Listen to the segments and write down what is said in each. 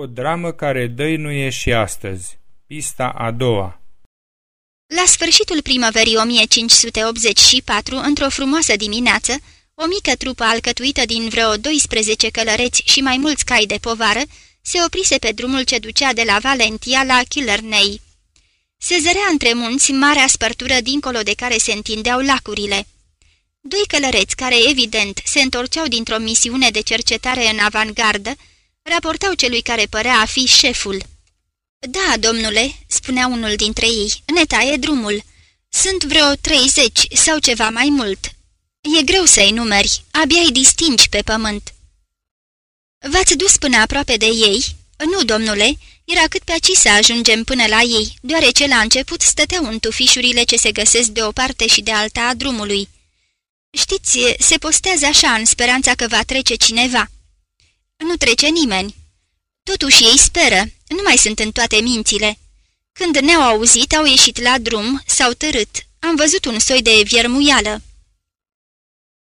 O dramă care dăinuie și astăzi. Pista a doua La sfârșitul primăverii 1584, într-o frumoasă dimineață, o mică trupă alcătuită din vreo 12 călăreți și mai mulți cai de povară se oprise pe drumul ce ducea de la Valentia la Killerney. Se zărea între munți marea spărtură dincolo de care se întindeau lacurile. Doi călăreți care, evident, se întorceau dintr-o misiune de cercetare în avangardă, raportau celui care părea a fi șeful. Da, domnule," spunea unul dintre ei, ne taie drumul. Sunt vreo treizeci sau ceva mai mult. E greu să-i numeri, abia îi distingi pe pământ." V-ați dus până aproape de ei?" Nu, domnule, era cât pe aci să ajungem până la ei, deoarece la început stăteau în tufișurile ce se găsesc de o parte și de alta a drumului. Știți, se postează așa în speranța că va trece cineva." Nu trece nimeni." Totuși ei speră, nu mai sunt în toate mințile. Când ne-au auzit, au ieșit la drum, s-au târât. Am văzut un soi de viermuială.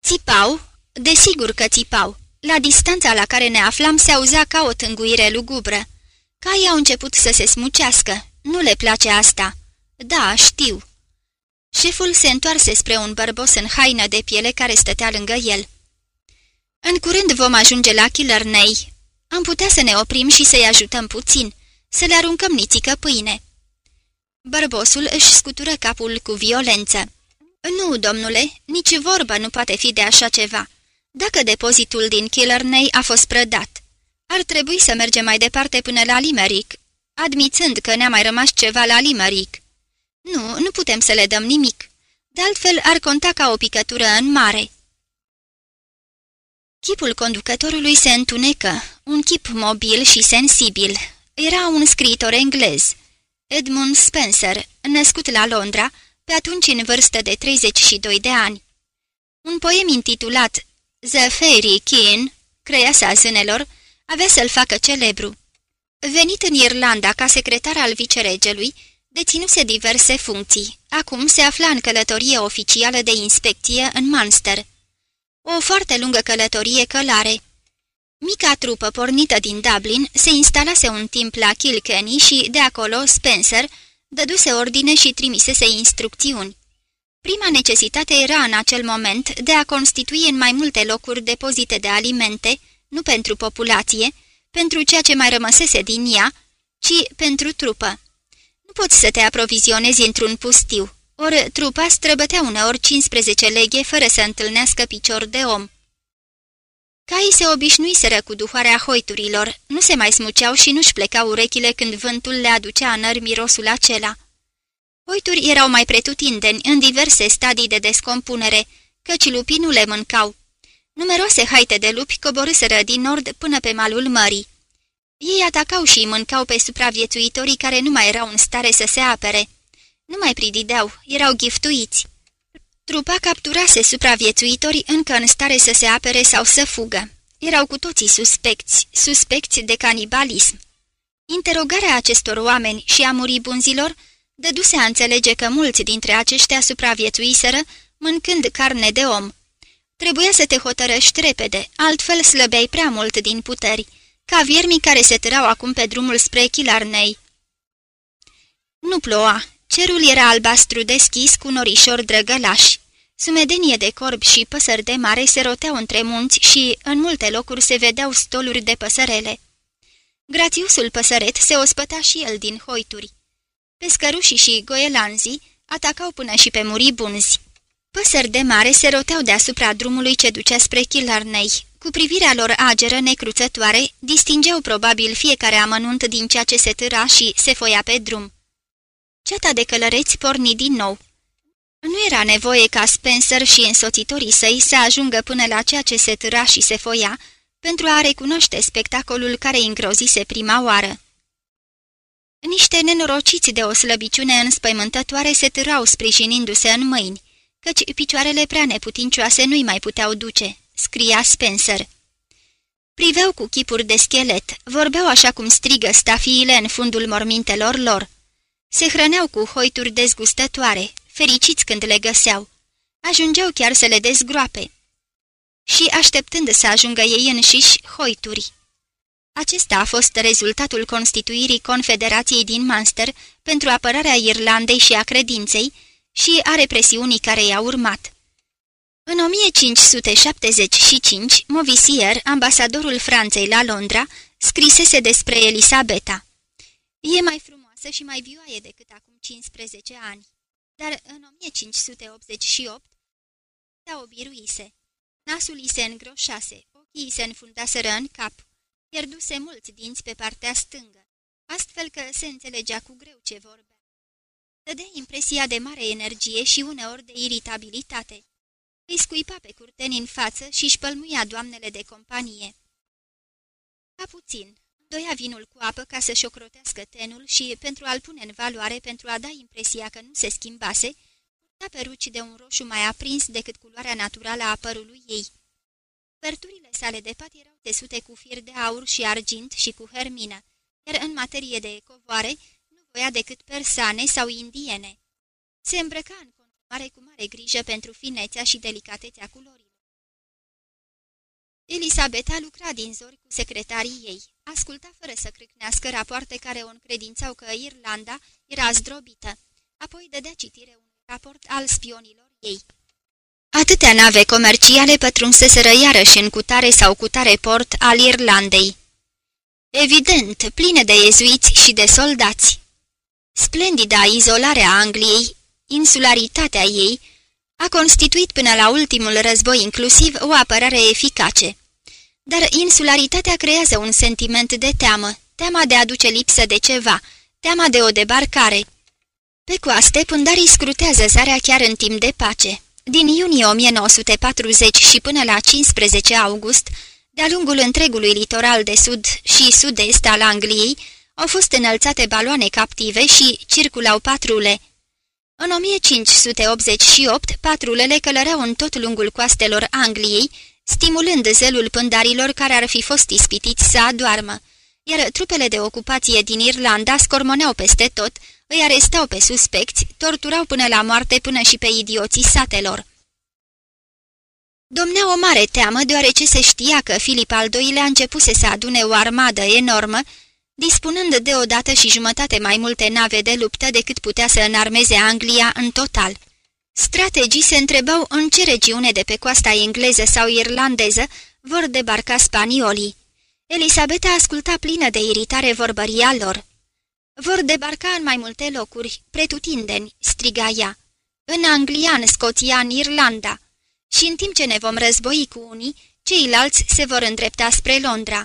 Țipau? Desigur că țipau. La distanța la care ne aflam se auzea ca o tânguire lugubră. Caii au început să se smucească. Nu le place asta. Da, știu. Șeful se întoarse spre un bărbos în haină de piele care stătea lângă el. În curând vom ajunge la Killerney. Am putea să ne oprim și să-i ajutăm puțin, să le aruncăm nițică pâine." Bărbosul își scutură capul cu violență. Nu, domnule, nici vorbă nu poate fi de așa ceva. Dacă depozitul din Killerney a fost prădat, ar trebui să mergem mai departe până la Limerick, admițând că ne-a mai rămas ceva la Limerick. Nu, nu putem să le dăm nimic. De altfel, ar conta ca o picătură în mare." Chipul conducătorului se întunecă, un chip mobil și sensibil. Era un scriitor englez, Edmund Spencer, născut la Londra, pe atunci în vârstă de 32 de ani. Un poem intitulat The Fairy King, creasa zânelor, avea să-l facă celebru. Venit în Irlanda ca secretar al viceregelui, deținuse diverse funcții. Acum se afla în călătorie oficială de inspecție în Munster. O foarte lungă călătorie călare. Mica trupă pornită din Dublin se instalase un timp la Kilkenny și, de acolo, Spencer dăduse ordine și trimisese instrucțiuni. Prima necesitate era în acel moment de a constitui în mai multe locuri depozite de alimente, nu pentru populație, pentru ceea ce mai rămăsese din ea, ci pentru trupă. Nu poți să te aprovizionezi într-un pustiu, ori trupa străbătea uneori 15 leghe fără să întâlnească picior de om. Caii se obișnuiseră cu duhoarea hoiturilor, nu se mai smuceau și nu-și plecau urechile când vântul le aducea în mirosul acela. Hoituri erau mai pretutindeni în diverse stadii de descompunere, căci lupii nu le mâncau. Numeroase haite de lupi coborâsără din nord până pe malul mării. Ei atacau și îi mâncau pe supraviețuitorii care nu mai erau în stare să se apere. Nu mai pridideau, erau giftuiți. Trupa capturase supraviețuitorii încă în stare să se apere sau să fugă. Erau cu toții suspecți, suspecți de canibalism. Interogarea acestor oameni și a muribunzilor dăduse a înțelege că mulți dintre aceștia supraviețuiseră mâncând carne de om. Trebuia să te hotărăști repede, altfel slăbeai prea mult din puteri, ca viermii care se târau acum pe drumul spre Chilarnei. Nu ploua, Cerul era albastru deschis cu norișori drăgălași. Sumedenie de corbi și păsări de mare se roteau între munți și, în multe locuri, se vedeau stoluri de păsărele. Grațiusul păsăret se ospăta și el din hoituri. Pescărușii și goelanzii atacau până și pe bunzi. Păsări de mare se roteau deasupra drumului ce ducea spre Chilarnei. Cu privirea lor ageră necruțătoare, distingeau probabil fiecare amănunt din ceea ce se târa și se foia pe drum. Ceata de călăreți porni din nou. Nu era nevoie ca Spencer și însoțitorii săi să ajungă până la ceea ce se târa și se foia, pentru a recunoaște spectacolul care îngrozise prima oară. Niște nenorociți de o slăbiciune înspăimântătoare se târau sprijinindu-se în mâini, căci picioarele prea neputincioase nu-i mai puteau duce, scria Spencer. Priveau cu chipuri de schelet, vorbeau așa cum strigă stafiile în fundul mormintelor lor. Se hrăneau cu hoituri dezgustătoare, fericiți când le găseau. Ajungeau chiar să le dezgroape. Și așteptând să ajungă ei înșiși hoituri. Acesta a fost rezultatul constituirii Confederației din Munster pentru apărarea Irlandei și a credinței și a represiunii care i-a urmat. În 1575, Movisier, ambasadorul Franței la Londra, scrisese despre Elisabeta. E mai frumoasă și mai vioaie decât acum 15 ani, dar în 1588 ea o biruise. Nasul îi se îngroșase, ochii îi se înfundaseră în cap, pierduse mulți dinți pe partea stângă, astfel că se înțelegea cu greu ce vorbea. Dădea impresia de mare energie și uneori de iritabilitate. Îi scuipa pe curteni în față și își pălmuia doamnele de companie. Ca puțin, doia vinul cu apă ca să-și ocrotească tenul și, pentru a-l pune în valoare, pentru a da impresia că nu se schimbase, purta peruci de un roșu mai aprins decât culoarea naturală a părului ei. Fărturile sale de pat erau tesute cu fir de aur și argint și cu hermină, iar în materie de covoare nu voia decât persane sau indiene. Se îmbrăca în continuare cu mare grijă pentru finețea și delicatețea culorilor. Elisabeta lucra din zori cu secretarii ei. Asculta fără să crâcnească rapoarte care o încredințau că Irlanda era zdrobită. Apoi dădea citire unui raport al spionilor ei. Atâtea nave comerciale pătrunseseră iarăși în cutare sau cutare port al Irlandei. Evident, pline de ezuiți și de soldați. Splendida izolare a Angliei, insularitatea ei, a constituit până la ultimul război inclusiv o apărare eficace. Dar insularitatea creează un sentiment de teamă, teama de a duce lipsă de ceva, teama de o debarcare. Pe coaste, pândarii scrutează zarea chiar în timp de pace. Din iunie 1940 și până la 15 august, de-a lungul întregului litoral de sud și sud-est al Angliei, au fost înălțate baloane captive și circulau patrule. În 1588, patrulele călăreau în tot lungul coastelor Angliei, stimulând zelul pândarilor care ar fi fost ispitiți să adoarmă, iar trupele de ocupație din Irlanda scormoneau peste tot, îi arestau pe suspecți, torturau până la moarte până și pe idioții satelor. Domnea o mare teamă deoarece se știa că Filip al II-lea începuse să adune o armadă enormă, dispunând deodată și jumătate mai multe nave de luptă decât putea să înarmeze Anglia în total. Strategii se întrebau în ce regiune de pe coasta engleză sau irlandeză vor debarca spaniolii. Elisabeta asculta plină de iritare vorbăria lor. Vor debarca în mai multe locuri, pretutindeni, striga ea. În Anglia, în Scoția, în Irlanda. Și în timp ce ne vom război cu unii, ceilalți se vor îndrepta spre Londra.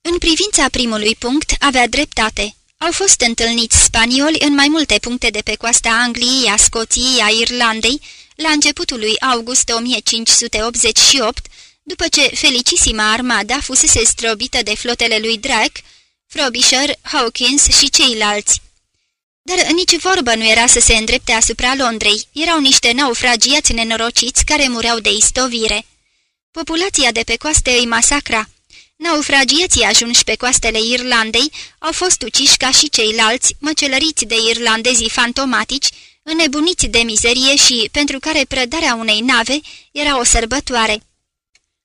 În privința primului punct, avea dreptate. Au fost întâlniți spanioli în mai multe puncte de pe coasta Angliei, a Scoției, a Irlandei, la începutul lui august 1588, după ce felicissima armada fusese strobită de flotele lui Drake, Frobisher, Hawkins și ceilalți. Dar nici vorbă nu era să se îndrepte asupra Londrei, erau niște naufragiați nenorociți care mureau de istovire. Populația de pe coaste îi masacra. Naufragiații ajunși pe coastele Irlandei au fost uciși ca și ceilalți, măcelăriți de irlandezii fantomatici, înnebuniți de mizerie și pentru care prădarea unei nave era o sărbătoare.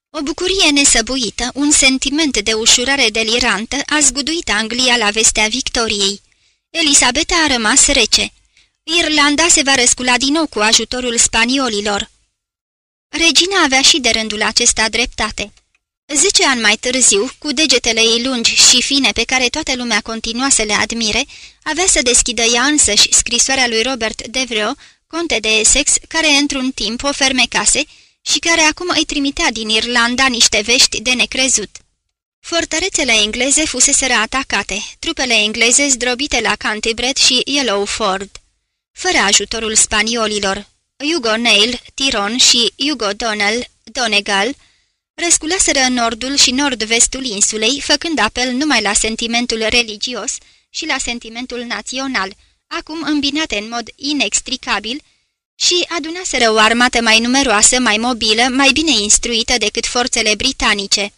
O bucurie nesăbuită, un sentiment de ușurare delirantă a zguduit Anglia la vestea victoriei. Elisabeta a rămas rece. Irlanda se va răscula din nou cu ajutorul spaniolilor. Regina avea și de rândul acesta dreptate. Zece ani mai târziu, cu degetele ei lungi și fine pe care toată lumea continua să le admire, avea să deschidă ea însăși scrisoarea lui Robert Devreux, conte de Essex, care într-un timp o fermecase și care acum îi trimitea din Irlanda niște vești de necrezut. Fortărețele engleze fuseseră atacate, trupele engleze zdrobite la Canterbury și Yellowford. Fără ajutorul spaniolilor, Hugo Neil, Tiron și Hugo Donnell, Donegal, răsculaseră în nordul și nord-vestul insulei, făcând apel numai la sentimentul religios și la sentimentul național, acum îmbinate în mod inextricabil, și adunaseră o armată mai numeroasă, mai mobilă, mai bine instruită decât forțele britanice.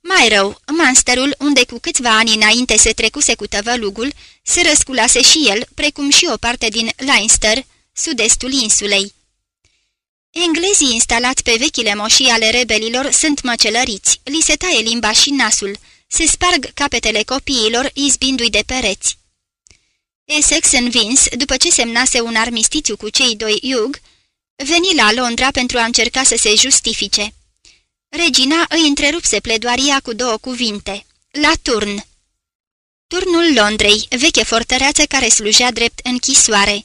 Mai rău, Munsterul, unde cu câțiva ani înainte se trecuse cu tăvălugul, se răsculase și el, precum și o parte din Leinster, sud-estul insulei. Englezii instalați pe vechile moșii ale rebelilor sunt măcelăriți, li se taie limba și nasul, Se sparg capetele copiilor, izbindu-i de pereți. Essex învins, după ce semnase un armistițiu cu cei doi Hugh, veni la Londra pentru a încerca să se justifice. Regina îi întrerupse pledoaria cu două cuvinte. La turn! Turnul Londrei, veche fortăreață care slujea drept închisoare.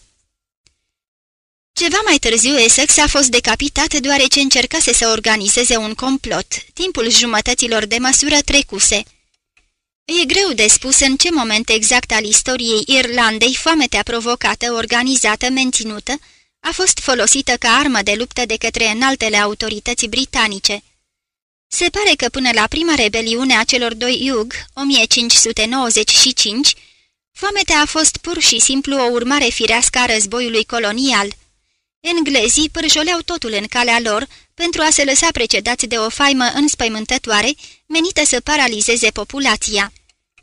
Ceva mai târziu Essex a fost decapitat deoarece încercase să organizeze un complot. Timpul jumătăților de măsură trecuse. E greu de spus în ce moment exact al istoriei Irlandei foametea provocată, organizată, menținută, a fost folosită ca armă de luptă de către înaltele autorități britanice. Se pare că până la prima rebeliune a celor doi Iug, 1595, foametea a fost pur și simplu o urmare firească a războiului colonial. Englezii pârjoleau totul în calea lor pentru a se lăsa precedați de o faimă înspăimântătoare menită să paralizeze populația.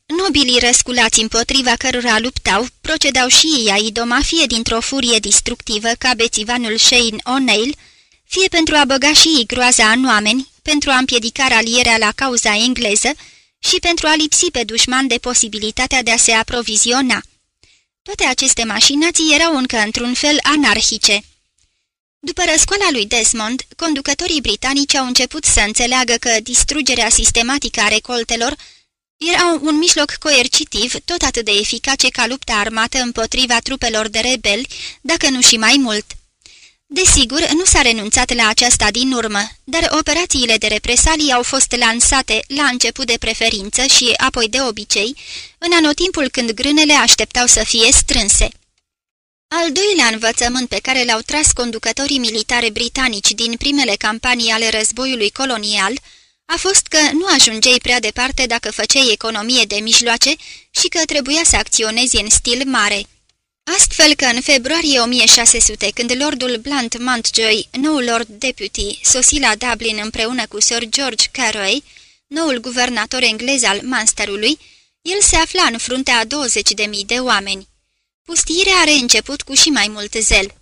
Nobilii răsculați împotriva cărora luptau procedau și ei a idoma fie dintr-o furie distructivă ca bețivanul Shane O'Neill, fie pentru a băga și ei groaza în oameni, pentru a împiedica ralierea la cauza engleză și pentru a lipsi pe dușman de posibilitatea de a se aproviziona. Toate aceste mașinații erau încă într-un fel anarhice. După răscoala lui Desmond, conducătorii britanici au început să înțeleagă că distrugerea sistematică a recoltelor era un mijloc coercitiv tot atât de eficace ca lupta armată împotriva trupelor de rebeli, dacă nu și mai mult. Desigur, nu s-a renunțat la aceasta din urmă, dar operațiile de represalii au fost lansate la început de preferință și apoi de obicei, în anotimpul când grânele așteptau să fie strânse. Al doilea învățământ pe care l-au tras conducătorii militare britanici din primele campanii ale războiului colonial a fost că nu ajungeai prea departe dacă făceai economie de mijloace și că trebuia să acționezi în stil mare. Astfel că în februarie 1600, când lordul Blunt Mountjoy, noul lord deputy, sosi la Dublin împreună cu Sir George Carraway, noul guvernator englez al Munsterului, el se afla în fruntea a 20.000 de oameni. Pustirea are început cu și mai mult zel.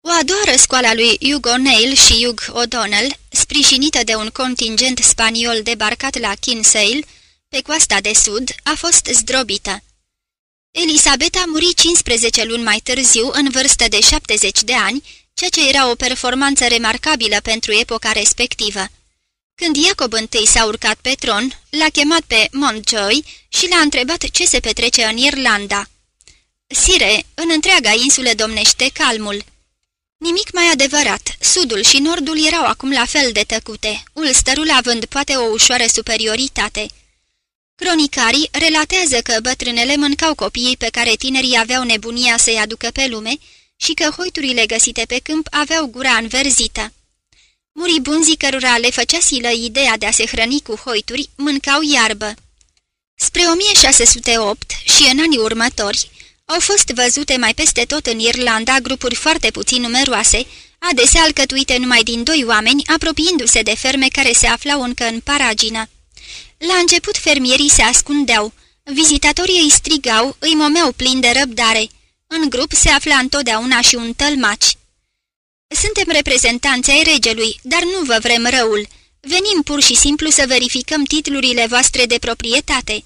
O a doua răscoală a lui Hugh O'Neill și Hugh O'Donnell, sprijinită de un contingent spaniol debarcat la Kinsale, pe coasta de sud, a fost zdrobită. Elisabeta muri 15 luni mai târziu, în vârstă de 70 de ani, ceea ce era o performanță remarcabilă pentru epoca respectivă. Când Iacob I s-a urcat pe tron, l-a chemat pe Montjoy și l-a întrebat ce se petrece în Irlanda. Sire, în întreaga insulă domnește calmul. Nimic mai adevărat, sudul și nordul erau acum la fel de tăcute, Ulsterul având poate o ușoară superioritate. Cronicarii relatează că bătrânele mâncau copiii pe care tinerii aveau nebunia să-i aducă pe lume și că hoiturile găsite pe câmp aveau gura înverzită. Muribunzii cărora le făcea silă ideea de a se hrăni cu hoituri, mâncau iarbă. Spre 1608 și în anii următori, au fost văzute mai peste tot în Irlanda grupuri foarte puțin numeroase, adesea alcătuite numai din doi oameni, apropiindu-se de ferme care se aflau încă în paragină. La început fermierii se ascundeau, vizitatorii îi strigau, îi momeau plin de răbdare. În grup se afla întotdeauna și un tălmaci. Suntem reprezentanți ai regelui, dar nu vă vrem răul. Venim pur și simplu să verificăm titlurile voastre de proprietate."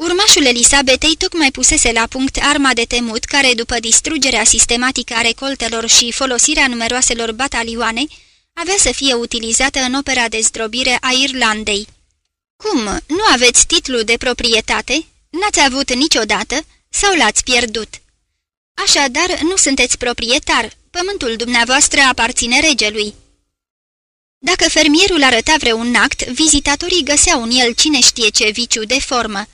Urmașul Elisabetei tocmai pusese la punct arma de temut care, după distrugerea sistematică a recoltelor și folosirea numeroaselor batalioane, avea să fie utilizată în opera de zdrobire a Irlandei. Cum, nu aveți titlu de proprietate? N-ați avut niciodată? Sau l-ați pierdut? Așadar, nu sunteți proprietar, pământul dumneavoastră aparține regelui. Dacă fermierul arăta vreun act, vizitatorii găseau în el cine știe ce viciu de formă.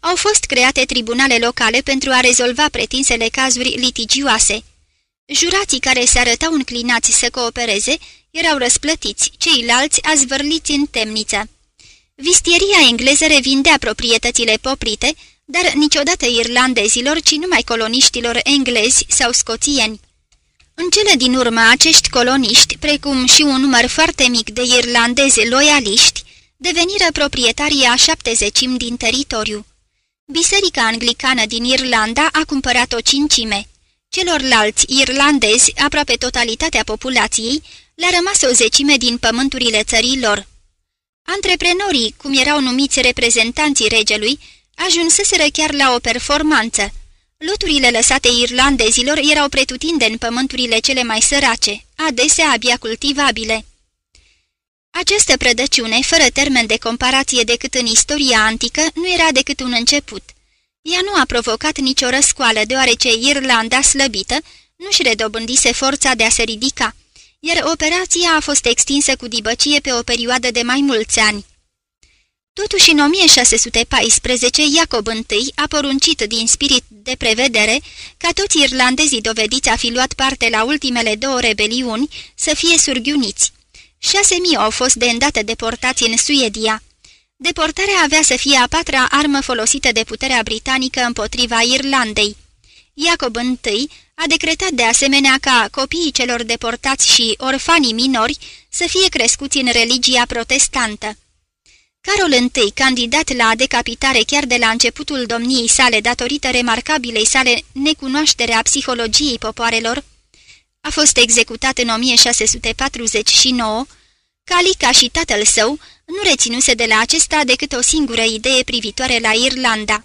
Au fost create tribunale locale pentru a rezolva pretinsele cazuri litigioase. Jurații care se arătau înclinați să coopereze erau răsplătiți, ceilalți azvârliți în temniță. Vistieria engleză revindea proprietățile poprite, dar niciodată irlandezilor, ci numai coloniștilor englezi sau scoțieni. În cele din urmă, acești coloniști, precum și un număr foarte mic de irlandezi loialiști, deveniră proprietarii a șaptezecim din teritoriu. Biserica anglicană din Irlanda a cumpărat o cincime. Celorlalți irlandezi, aproape totalitatea populației, le-a rămas o zecime din pământurile țării lor. Antreprenorii, cum erau numiți reprezentanții regelui, ajunseseră chiar la o performanță. Loturile lăsate irlandezilor erau pretutinde în pământurile cele mai sărace, adesea abia cultivabile. Această prădăciune, fără termen de comparație decât în istoria antică, nu era decât un început. Ea nu a provocat nicio răscoală, deoarece Irlanda slăbită nu-și redobândise forța de a se ridica, iar operația a fost extinsă cu dibăcie pe o perioadă de mai mulți ani. Totuși, în 1614, Iacob I a poruncit din spirit de prevedere ca toți irlandezii dovediți a fi luat parte la ultimele două rebeliuni să fie surghiuniți. Șase mii au fost de îndată deportați în Suedia. Deportarea avea să fie a patra armă folosită de puterea britanică împotriva Irlandei. Iacob I a decretat de asemenea ca copiii celor deportați și orfanii minori să fie crescuți în religia protestantă. Carol I, candidat la decapitare chiar de la începutul domniei sale datorită remarcabilei sale necunoaștere a psihologiei popoarelor, a fost executat în 1649, Calica și tatăl său nu reținuse de la acesta decât o singură idee privitoare la Irlanda.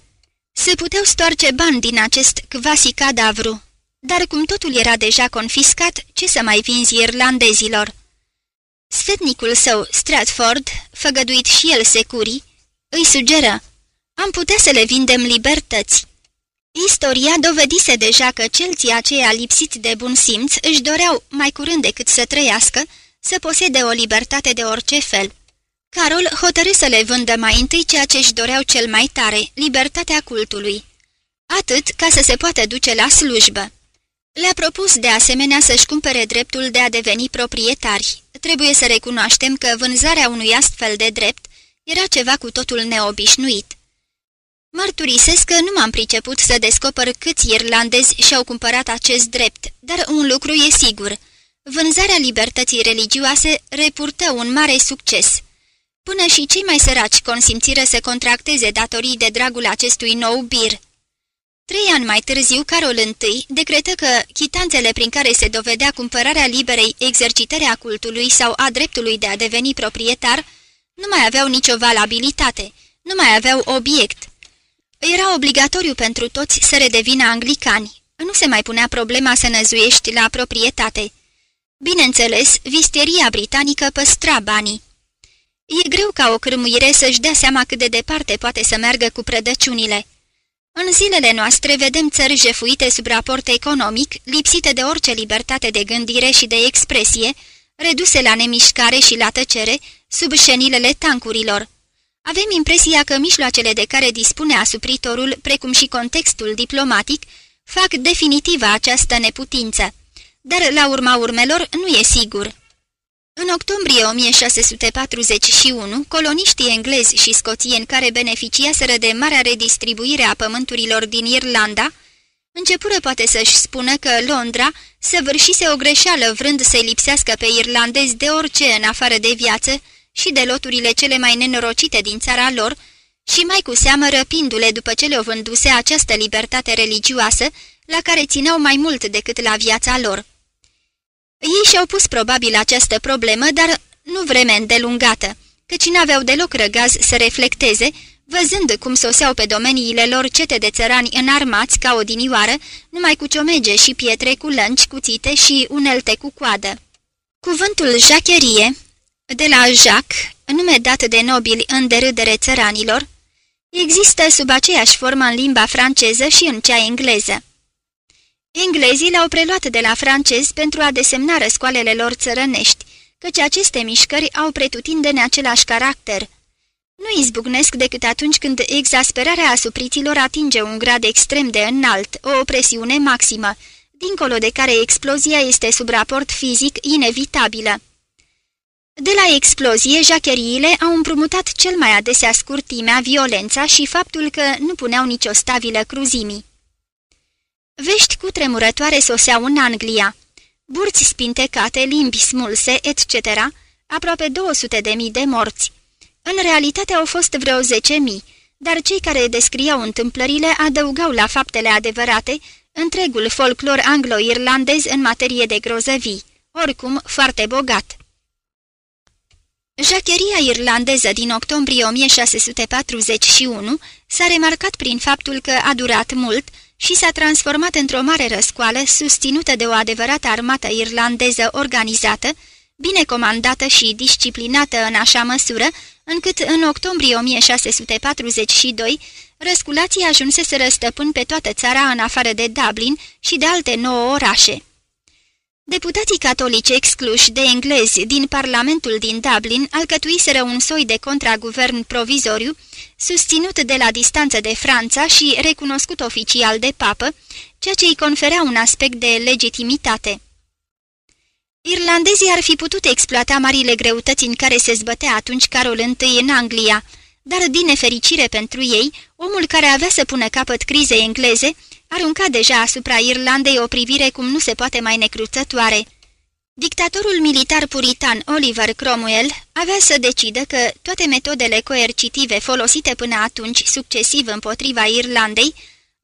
Se puteau stoarce bani din acest quasi cadavru, dar cum totul era deja confiscat, ce să mai vinzi irlandezilor? Sfetnicul său, Stratford, făgăduit și el securii, îi sugeră, am putea să le vindem libertăți. Istoria dovedise deja că celții aceia lipsiți de bun simț își doreau, mai curând decât să trăiască, să posede o libertate de orice fel. Carol hotărâ să le vândă mai întâi ceea ce își doreau cel mai tare, libertatea cultului. Atât ca să se poată duce la slujbă. Le-a propus de asemenea să-și cumpere dreptul de a deveni proprietari. Trebuie să recunoaștem că vânzarea unui astfel de drept era ceva cu totul neobișnuit. Mărturisesc că nu m-am priceput să descoper câți irlandezi și-au cumpărat acest drept, dar un lucru e sigur. Vânzarea libertății religioase repurtă un mare succes. Până și cei mai săraci consimțiră să contracteze datorii de dragul acestui nou bir. Trei ani mai târziu, Carol I decretă că chitanțele prin care se dovedea cumpărarea liberei exercitări a cultului sau a dreptului de a deveni proprietar nu mai aveau nicio valabilitate, nu mai aveau obiect. Era obligatoriu pentru toți să redevină anglicani. Nu se mai punea problema să năzuiești la proprietate. Bineînțeles, visteria britanică păstra banii. E greu ca o cârmuire să-și dea seama cât de departe poate să meargă cu prădăciunile. În zilele noastre vedem țări jefuite sub raport economic, lipsite de orice libertate de gândire și de expresie, reduse la nemișcare și la tăcere, sub șenilele tancurilor. Avem impresia că mijloacele de care dispune asupritorul, precum și contextul diplomatic, fac definitivă această neputință. Dar, la urma urmelor, nu e sigur. În octombrie 1641, coloniștii englezi și scoțieni care beneficiaseră de marea redistribuire a pământurilor din Irlanda, începură poate să-și spună că Londra săvârșise o greșeală vrând să-i lipsească pe irlandezi de orice în afară de viață și de loturile cele mai nenorocite din țara lor, și mai cu seamă răpindu-le după ce le-o vânduse această libertate religioasă, la care țineau mai mult decât la viața lor. Ei și-au pus probabil această problemă, dar nu vreme îndelungată, căci n-aveau deloc răgaz să reflecteze, văzând cum soseau pe domeniile lor cete de țărani înarmați ca odinioară, numai cu ciomege și pietre cu lănci cuțite și unelte cu coadă. Cuvântul jacherie, de la Jacques, nume dat de nobili în derâdere țăranilor, există sub aceeași formă în limba franceză și în cea engleză. Englezii l-au preluat de la francezi pentru a desemna răscoalele lor țărănești, căci aceste mișcări au pretutindeni același caracter. Nu izbucnesc decât atunci când exasperarea asupriților atinge un grad extrem de înalt, o opresiune maximă, dincolo de care explozia este sub raport fizic inevitabilă. De la explozie, jacheriile au împrumutat cel mai adesea scurtimea, violența și faptul că nu puneau nicio stabilă cruzimii. Vești cu tremurătoare soseau în Anglia. Burți spintecate, limbi smulse, etc., aproape 200 de mii de morți. În realitate au fost vreo 10 mii, dar cei care descriau întâmplările adăugau la faptele adevărate întregul folclor anglo-irlandez în materie de grozăvii, oricum foarte bogat. Jacheria irlandeză din octombrie 1641 s-a remarcat prin faptul că a durat mult și s-a transformat într-o mare răscoală susținută de o adevărată armată irlandeză organizată, bine comandată și disciplinată în așa măsură, încât în octombrie 1642 răsculații ajunsese răstăpân pe toată țara în afară de Dublin și de alte nouă orașe. Deputații catolici excluși de englezi din Parlamentul din Dublin alcătuiseră un soi de contraguvern provizoriu, susținut de la distanță de Franța și recunoscut oficial de papă, ceea ce îi conferea un aspect de legitimitate. Irlandezii ar fi putut exploata marile greutăți în care se zbătea atunci Carol I în Anglia, dar din nefericire pentru ei, omul care avea să pună capăt crizei engleze arunca deja asupra Irlandei o privire cum nu se poate mai necruțătoare. Dictatorul militar puritan Oliver Cromwell avea să decidă că toate metodele coercitive folosite până atunci succesiv împotriva Irlandei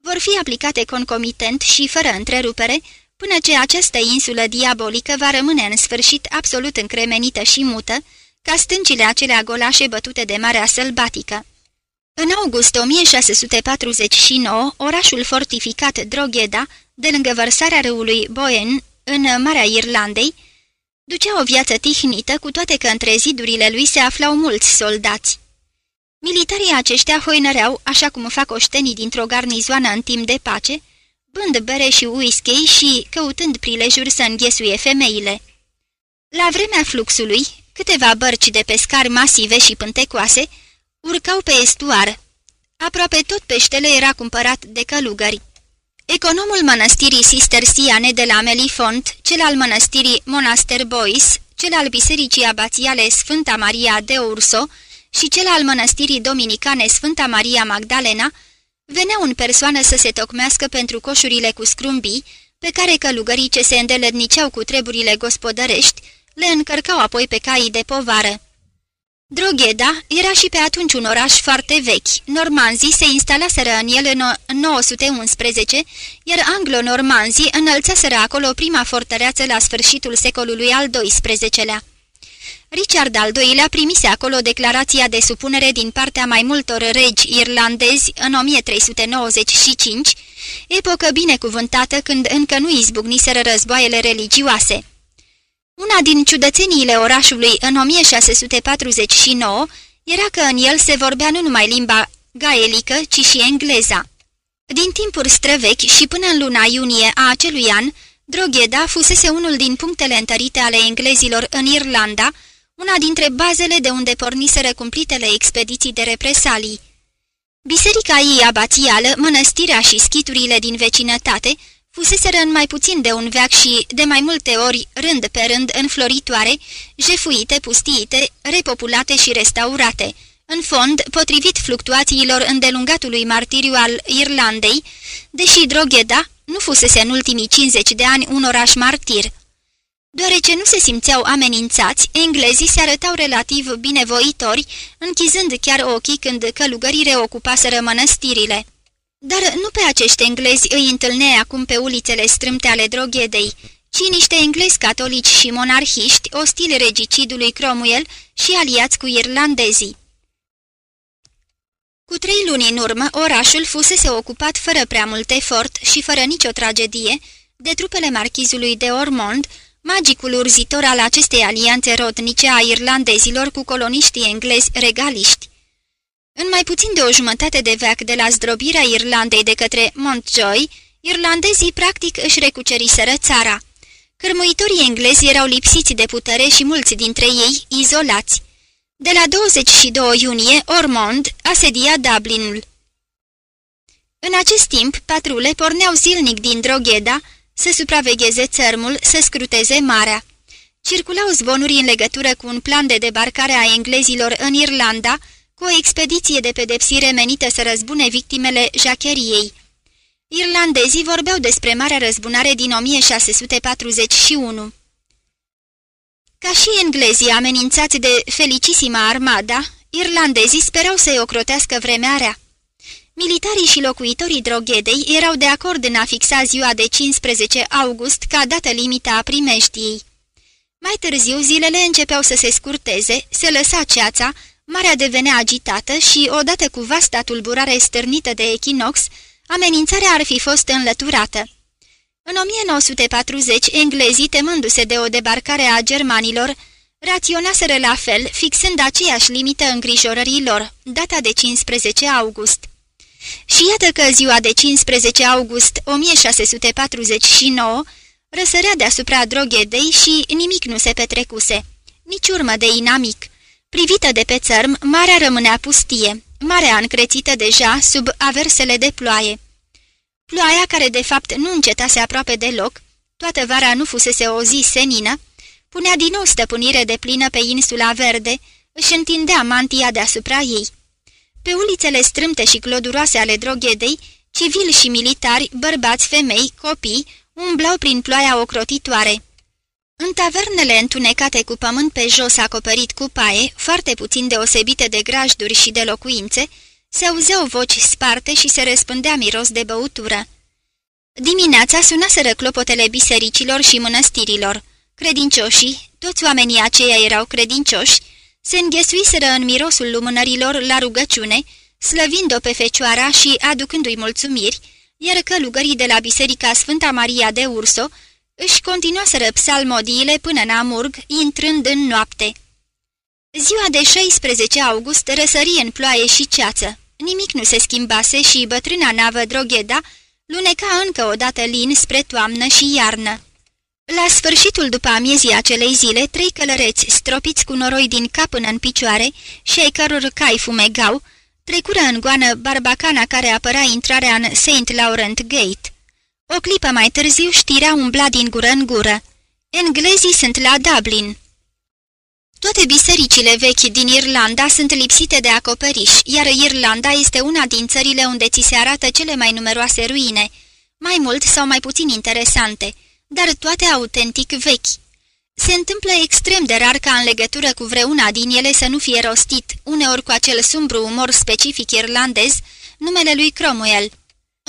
vor fi aplicate concomitent și fără întrerupere, până ce această insulă diabolică va rămâne în sfârșit absolut încremenită și mută, ca stâncile acelea golașe bătute de marea sălbatică. În august 1649, orașul fortificat Drogheda, de lângă vărsarea râului Boyne, în Marea Irlandei, ducea o viață tihnită, cu toate că între zidurile lui se aflau mulți soldați. Militarii aceștia hoinăreau, așa cum fac oștenii dintr-o garnizoană în timp de pace, bând bere și whisky și căutând prilejuri să înghesuie femeile. La vremea fluxului, câteva bărci de pescar masive și pântecoase urcau pe estuar. Aproape tot peștele era cumpărat de călugări. Economul mănăstirii Siane de la Melifont, cel al mănăstirii Monaster Bois, cel al bisericii abațiale Sfânta Maria de Urso și cel al mănăstirii dominicane Sfânta Maria Magdalena, veneau în persoană să se tocmească pentru coșurile cu scrumbii, pe care călugării ce se îndeletniceau cu treburile gospodărești, le încărcau apoi pe caii de povară. Drogheda era și pe atunci un oraș foarte vechi. Normanzii se instalaseră în el în 911, iar anglo-normanzii înălțaseră acolo prima fortăreață la sfârșitul secolului al XII-lea. Richard al II-lea primise acolo declarația de supunere din partea mai multor regi irlandezi în 1395, epocă binecuvântată când încă nu izbucniseră războaiele religioase. Una din ciudățeniile orașului în 1649 era că în el se vorbea nu numai limba gaelică, ci și engleza. Din timpuri străvechi și până în luna iunie a acelui an, Drogheda fusese unul din punctele întărite ale englezilor în Irlanda, una dintre bazele de unde porniseră cumplitele expediții de represalii. Biserica ei abațială, mănăstirea și schiturile din vecinătate fuseseră în mai puțin de un veac și, de mai multe ori, rând pe rând, înfloritoare, jefuite, pustiite, repopulate și restaurate. În fond, potrivit fluctuațiilor îndelungatului martiriu al Irlandei, deși Drogheda nu fusese în ultimii 50 de ani un oraș martir. Deoarece nu se simțeau amenințați, englezii se arătau relativ binevoitori, închizând chiar ochii când călugării reocupaseră mănăstirile. Dar nu pe acești englezi îi întâlneai acum pe ulițele strâmte ale droghedei, ci niște englezi catolici și monarhiști, ostili regicidului Cromwell și aliați cu irlandezii. Cu trei luni în urmă, orașul fusese ocupat fără prea mult efort și fără nicio tragedie de trupele marchizului de Ormond, magicul urzitor al acestei alianțe rodnice a irlandezilor cu coloniștii englezi regaliști. În mai puțin de o jumătate de veac de la zdrobirea Irlandei de către Montjoy, irlandezii practic își recuceriseră țara. Cărmuitorii englezi erau lipsiți de putere și mulți dintre ei izolați. De la 22 iunie, Ormond asedia Dublinul. În acest timp, patrule porneau zilnic din Drogheda să supravegheze țărmul, să scruteze marea. Circulau zvonuri în legătură cu un plan de debarcare a englezilor în Irlanda, cu o expediție de pedepsire menită să răzbune victimele jacheriei. Irlandezii vorbeau despre Marea Răzbunare din 1641. Ca și englezii amenințați de felicissima armada, irlandezii sperau să-i ocrotească vremea rea. Militarii și locuitorii Droghedei erau de acord în a fixa ziua de 15 august ca dată limită a primejdiei. Mai târziu, zilele începeau să se scurteze, se lăsa ceața, marea devenea agitată și, odată cu vasta tulburare stârnită de echinox, amenințarea ar fi fost înlăturată. În 1940, englezii, temându-se de o debarcare a germanilor, raționaseră la fel, fixând aceeași limită îngrijorării lor, data de 15 august. Și iată că ziua de 15 august 1649 răsărea deasupra droghedei și nimic nu se petrecuse, nici urmă de inamic. Privită de pe țărm, marea rămânea pustie, marea încrețită deja sub aversele de ploaie. Ploaia, care de fapt nu încetase aproape deloc, toată vara nu fusese o zi senină, punea din nou stăpânire de plină pe insula verde, își întindea mantia deasupra ei. Pe ulițele strâmte și cloduroase ale droghedei, civili și militari, bărbați, femei, copii, umblau prin ploaia ocrotitoare. În tavernele întunecate cu pământ pe jos acoperit cu paie, foarte puțin deosebite de grajduri și de locuințe, se auzeau voci sparte și se răspândea miros de băutură. Dimineața sunaseră clopotele bisericilor și mănăstirilor. Credincioșii, toți oamenii aceia erau credincioși, se înghesuiseră în mirosul lumânărilor la rugăciune, slăvind-o pe fecioara și aducându-i mulțumiri, iar călugării de la Biserica Sfânta Maria de Urso își continuaseră psalmodiile până în Amurg, intrând în noapte. Ziua de 16 august răsări în ploaie și ceață. Nimic nu se schimbase și bătrâna navă Drogheda luneca încă o dată lin spre toamnă și iarnă. La sfârșitul după amiezii acelei zile, trei călăreți stropiți cu noroi din cap până în picioare și ai căror cai fumegau, trecură în goană barbacana care apăra intrarea în St. Laurent Gate. O clipă mai târziu știrea umbla din gură în gură. Englezii sunt la Dublin. Toate bisericile vechi din Irlanda sunt lipsite de acoperiș, iar Irlanda este una din țările unde ți se arată cele mai numeroase ruine, mai mult sau mai puțin interesante, dar toate autentic vechi. Se întâmplă extrem de rar ca în legătură cu vreuna din ele să nu fie rostit, uneori cu acel sumbru umor specific irlandez, numele lui Cromwell.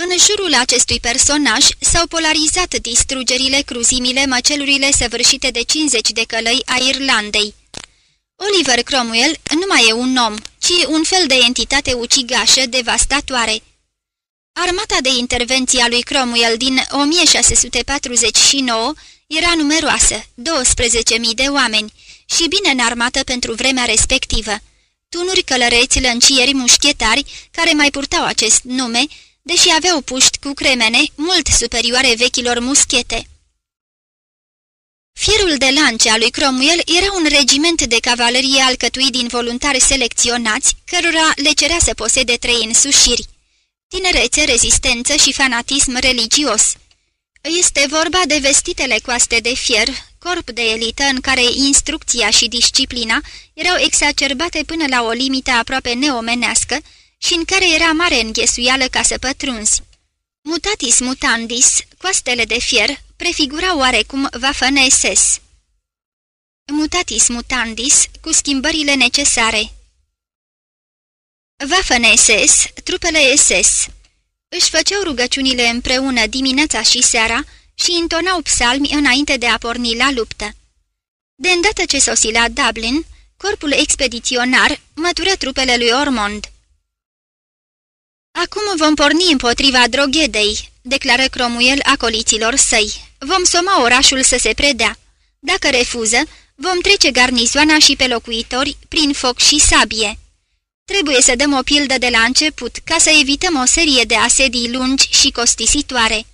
În jurul acestui personaj s-au polarizat distrugerile, cruzimile, măcelurile săvârșite de 50 de călăi a Irlandei. Oliver Cromwell nu mai e un om, ci un fel de entitate ucigașă, devastatoare. Armata de intervenție a lui Cromwell din 1649 era numeroasă, 12.000 de oameni, și bine înarmată pentru vremea respectivă. Tunuri călăreți, lăncieri, mușchetari, care mai purtau acest nume, deși aveau puști cu cremene mult superioare vechilor muschete. Fierul de lance a lui Cromwell era un regiment de cavalerie alcătuit din voluntari selecționați, cărora le cerea să posede trei însușiri. Tinerețe, rezistență și fanatism religios. Este vorba de vestitele coaste de fier, corp de elită în care instrucția și disciplina erau exacerbate până la o limită aproape neomenească și în care era mare înghesuială ca să pătrunzi. Mutatis mutandis, coastele de fier, prefigura oarecum vafăne SS. Mutatis mutandis, cu schimbările necesare. Vafăne SS, trupele SS. Își făceau rugăciunile împreună dimineața și seara și intonau psalmi înainte de a porni la luptă. De îndată ce sosi la Dublin, corpul expediționar mătură trupele lui Ormond. Acum vom porni împotriva droghedei, declară Cromuel acoliților săi. Vom soma orașul să se predea. Dacă refuză, vom trece garnizoana și pe locuitori prin foc și sabie. Trebuie să dăm o pildă de la început, ca să evităm o serie de asedii lungi și costisitoare.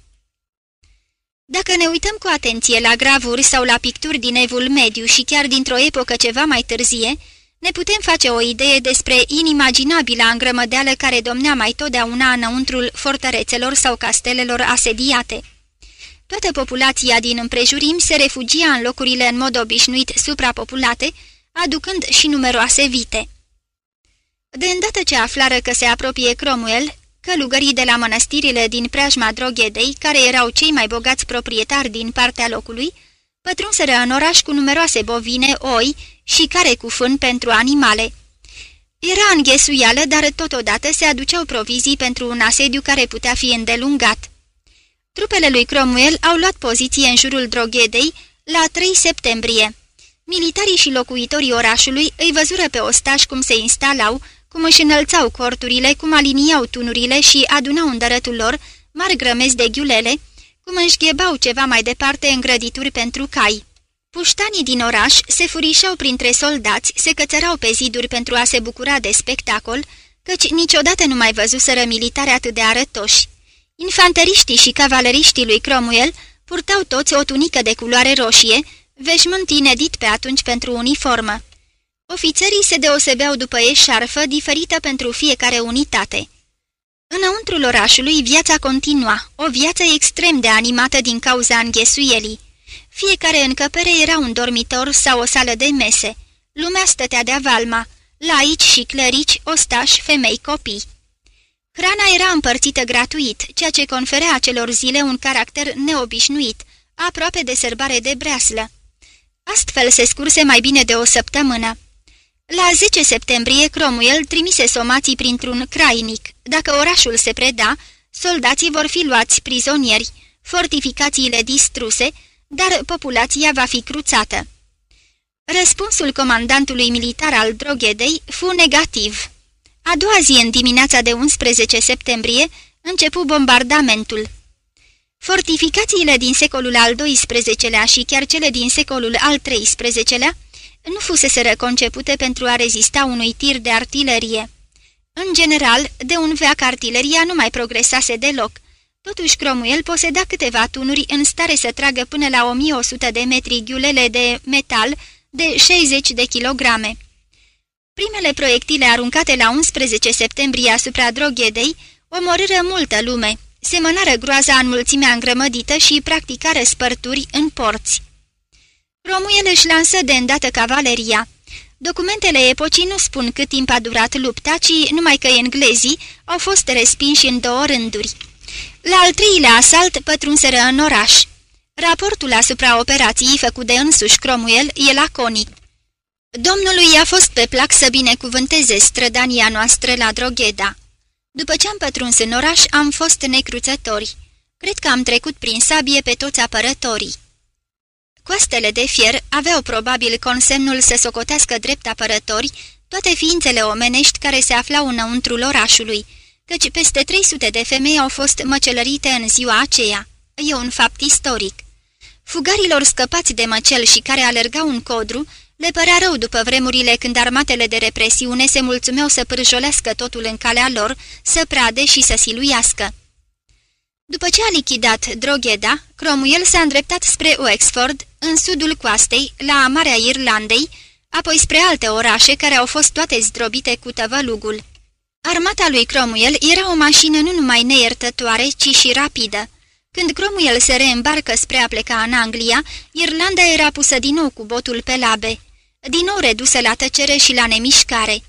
Dacă ne uităm cu atenție la gravuri sau la picturi din evul mediu și chiar dintr-o epocă ceva mai târzie, ne putem face o idee despre inimaginabila îngrămădeală care domnea mai totdeauna înăuntrul fortărețelor sau castelelor asediate. Toată populația din împrejurim se refugia în locurile în mod obișnuit suprapopulate, aducând și numeroase vite. De îndată ce aflară că se apropie Cromwell, călugării de la mănăstirile din preajma Droghedei, care erau cei mai bogați proprietari din partea locului, pătrunseră în oraș cu numeroase bovine, oi și care cu fân pentru animale. Era înghesuială, dar totodată se aduceau provizii pentru un asediu care putea fi îndelungat. Trupele lui Cromwell au luat poziție în jurul Droghedei la 3 septembrie. Militarii și locuitorii orașului îi văzură pe ostași cum se instalau, cum își înălțau corturile, cum aliniau tunurile și adunau în dărătul lor mari grămezi de ghiulele, cum înșghebau ceva mai departe în grădituri pentru cai. Puștanii din oraș se furișau printre soldați, se cățărau pe ziduri pentru a se bucura de spectacol, căci niciodată nu mai văzuseră militari atât de arătoși. Infanteriștii și cavaleriștii lui Cromwell purtau toți o tunică de culoare roșie, veșmânt inedit pe atunci pentru uniformă. Ofițerii se deosebeau după eșarfă diferită pentru fiecare unitate. Înăuntrul orașului viața continua, o viață extrem de animată din cauza înghesuielii. Fiecare încăpere era un dormitor sau o sală de mese. Lumea stătea de avalma, laici și clerici, ostași, femei, copii. Hrana era împărțită gratuit, ceea ce conferea acelor zile un caracter neobișnuit, aproape de sărbare de breaslă. Astfel se scurse mai bine de o săptămână. La 10 septembrie, Cromwell trimise somații printr-un crainic. Dacă orașul se preda, soldații vor fi luați prizonieri, fortificațiile distruse, dar populația va fi cruțată. Răspunsul comandantului militar al Droghedei fu negativ. A doua zi, în dimineața de 11 septembrie, începu bombardamentul. Fortificațiile din secolul al XII-lea și chiar cele din secolul al XIII-lea nu fuseseră concepute pentru a rezista unui tir de artilerie. În general, de un veac artileria nu mai progresase deloc. Totuși Cromwell poseda câteva tunuri în stare să tragă până la 1100 de metri ghiulele de metal de 60 de kilograme. Primele proiectile aruncate la 11 septembrie asupra Droghedei omorâră multă lume, semănară groaza în mulțimea îngrămădită și practicară spărturi în porți. Romuel își lansă de îndată cavaleria. Documentele epocii nu spun cât timp a durat lupta, ci numai că englezii au fost respinși în două rânduri. La al treilea asalt pătrunseră în oraș. Raportul asupra operației făcut de însuși Cromwell e laconic. Domnului a fost pe plac să binecuvânteze strădania noastră la Drogheda. După ce am pătruns în oraș, am fost necruțători. Cred că am trecut prin sabie pe toți apărătorii. Coastele de fier aveau probabil consemnul să socotească drept apărători toate ființele omenești care se aflau înăuntrul orașului, căci peste 300 de femei au fost măcelărite în ziua aceea. E un fapt istoric. Fugarilor scăpați de măcel și care alergau în codru, le părea rău după vremurile când armatele de represiune se mulțumeau să pârjolească totul în calea lor, să prade și să siluiască. După ce a lichidat Drogheda, Cromwell s-a îndreptat spre Oxford, în sudul coastei, la Marea Irlandei, apoi spre alte orașe care au fost toate zdrobite cu tăvălugul. Armata lui Cromwell era o mașină nu numai neiertătoare, ci și rapidă. Când Cromwell se reîmbarcă spre a pleca în Anglia, Irlanda era pusă din nou cu botul pe labe, din nou redusă la tăcere și la nemișcare.